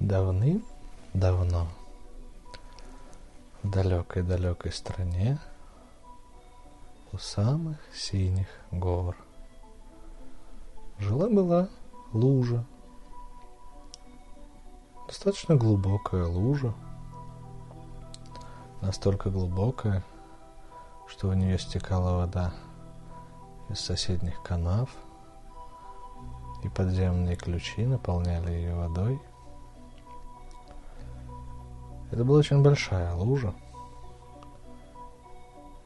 Давным-давно в далекой-далекой стране у самых синих гор. Жила-была лужа, достаточно глубокая лужа, настолько глубокая, что в нее стекала вода из соседних канав, и подземные ключи наполняли ее водой – это была очень большая лужа,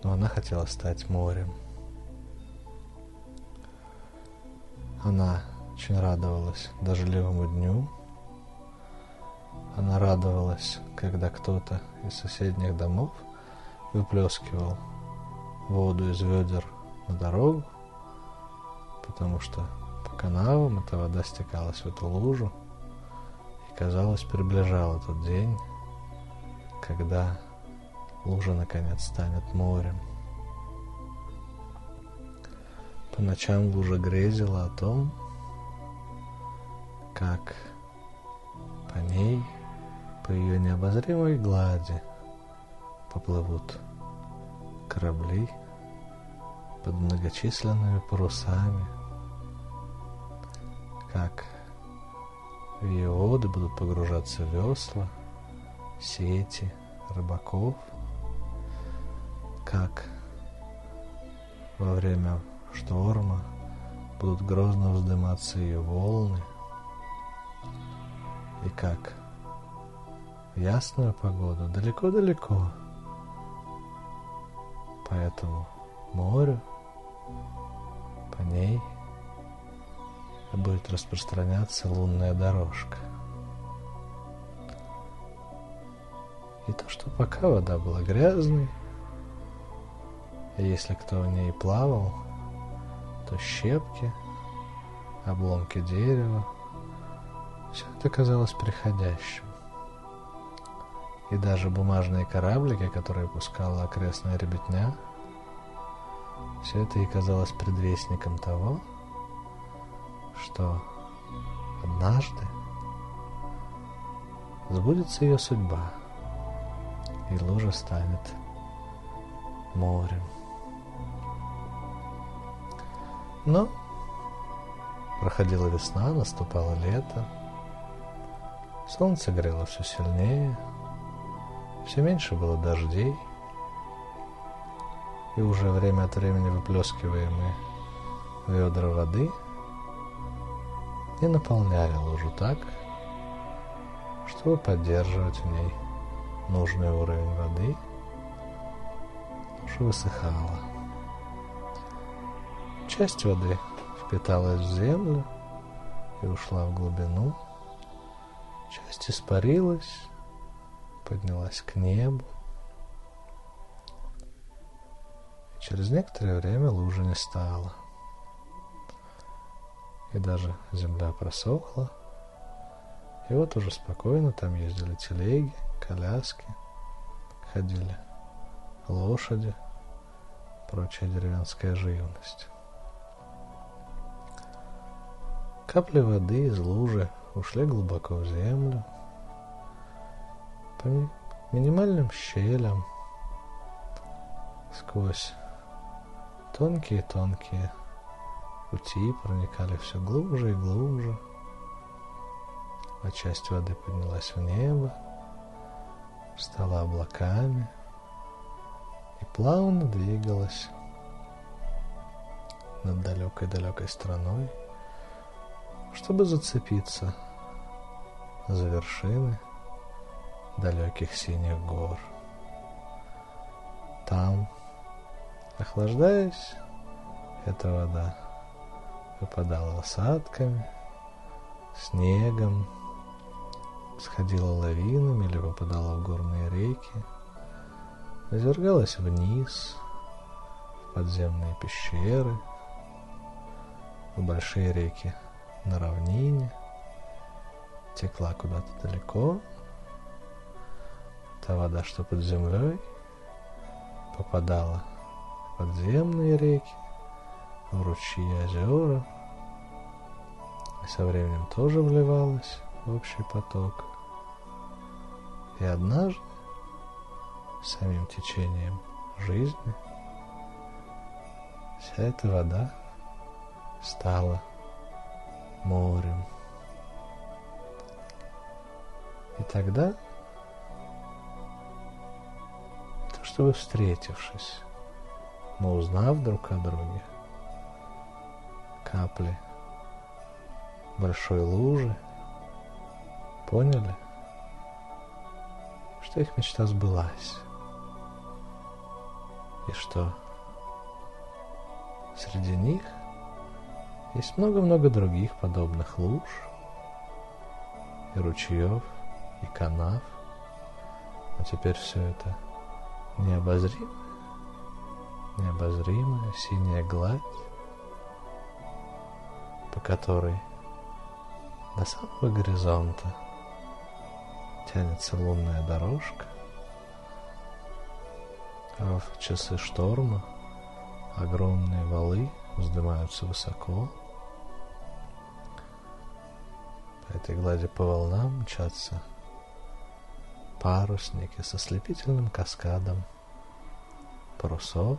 но она хотела стать морем. Она очень радовалась дождливому дню. Она радовалась, когда кто-то из соседних домов выплескивал воду из ведер на дорогу, потому что по канавам эта вода стекалась в эту лужу и, казалось, приближала тот день, когда лужа наконец станет морем. По ночам лужа грезила о том, как по ней, по ее необозримой глади поплывут корабли под многочисленными парусами, как в ее воды будут погружаться весла, сети, рыбаков, как во время шторма будут грозно вздыматься ее волны, и как в ясную погоду далеко-далеко по этому морю, по ней будет распространяться лунная дорожка. И то, что пока вода была грязной, и если кто в ней плавал, то щепки, обломки дерева, все это казалось приходящим. И даже бумажные кораблики, которые пускала окрестная ребятня, все это и казалось предвестником того, что однажды сбудется ее судьба – и лужа станет морем. Но проходила весна, наступало лето, солнце грело все сильнее, все меньше было дождей, и уже время от времени выплескиваемые ведра воды не наполняли лужу так, чтобы поддерживать в ней нужный уровень воды уже высыхала. Часть воды впиталась в землю и ушла в глубину. Часть испарилась, поднялась к небу. И через некоторое время лужи не стало. И даже земля просохла. И вот уже спокойно там ездили телеги, коляски, ходили лошади, прочая деревенская живность. Капли воды из лужи ушли глубоко в землю, по минимальным щелям, сквозь тонкие-тонкие пути проникали все глубже и глубже, а часть воды поднялась в небо, стала облаками и плавно двигалась над далекой-далекой страной, чтобы зацепиться за вершины далеких синих гор. Там, охлаждаясь, эта вода выпадала осадками, снегом, сходила лавинами или выпадала в горные реки, извергалась вниз, в подземные пещеры, в большие реки на равнине, текла куда-то далеко. Та вода, что под землей, попадала в подземные реки, в ручьи и озера, и со временем тоже вливалась общий поток – И однажды самим течением жизни вся эта вода стала морем. И тогда, то, что вы встретившись, но узнав друг о друге, капли большой лужи, поняли, что их мечта сбылась, и что среди них есть много-много других подобных луж и ручьев, и канав, но теперь все это необозримо, необозримая синяя гладь, по которой до самого горизонта тянется лунная дорожка, а в часы шторма огромные валы вздымаются высоко. По этой глади по волнам мчатся парусники со слепительным каскадом парусов,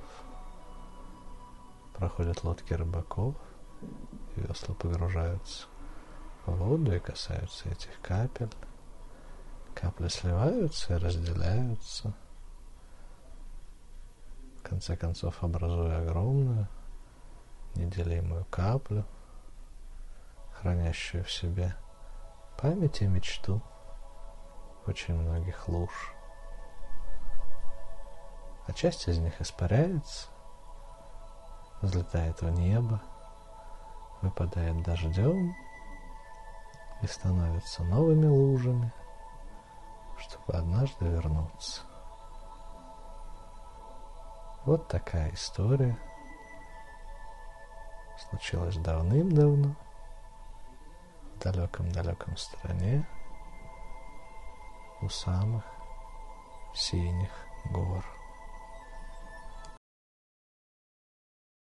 проходят лодки рыбаков, весла погружаются в воду и касаются этих капель. Капли сливаются и разделяются, в конце концов образуя огромную неделимую каплю, хранящую в себе память и мечту очень многих луж. А часть из них испаряется, взлетает в небо, выпадает дождем и становится новыми лужами, чтобы однажды вернуться. Вот такая история случилась давным-давно в далеком-далеком стране у самых синих гор.